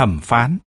thẩm phán.